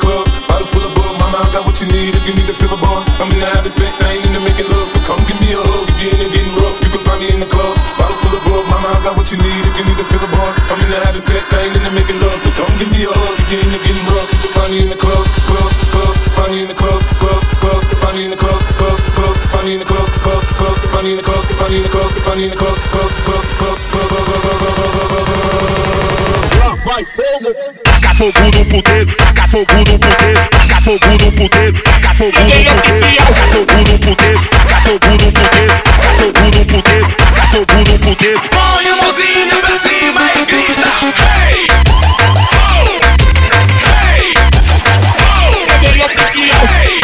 club, bottle full of bug. Mama, I got what you need if you need to fill a boss. I'm in the having sex, I ain't in the making love. So come give me a hug if you're in the getting rough. You can find me in the club, bottle full of bug. Mama, I got what you need if you need to fill a boss. I'm in the having sex, I ain't in the making love. So come give me a hug if you're in the getting rough. You can find me in the club, club, club. Find me in the club, club, club. Find me in the club, club, club. Find me in the club, club, club. Find me in the club, find me in the club, find me in the club, club, club, Taca fogo no puteiro, taca fogo no puteiro, taca fogo no puteiro, taca fogo no puteiro, taca fogo no puteiro, taca fogo no puteiro, taca fogo no puteiro, taca fogo no puteiro. Põe a mãozinha pra cima e grita, hey! Oh! Hey! Oh! Peguei oficial. Hey!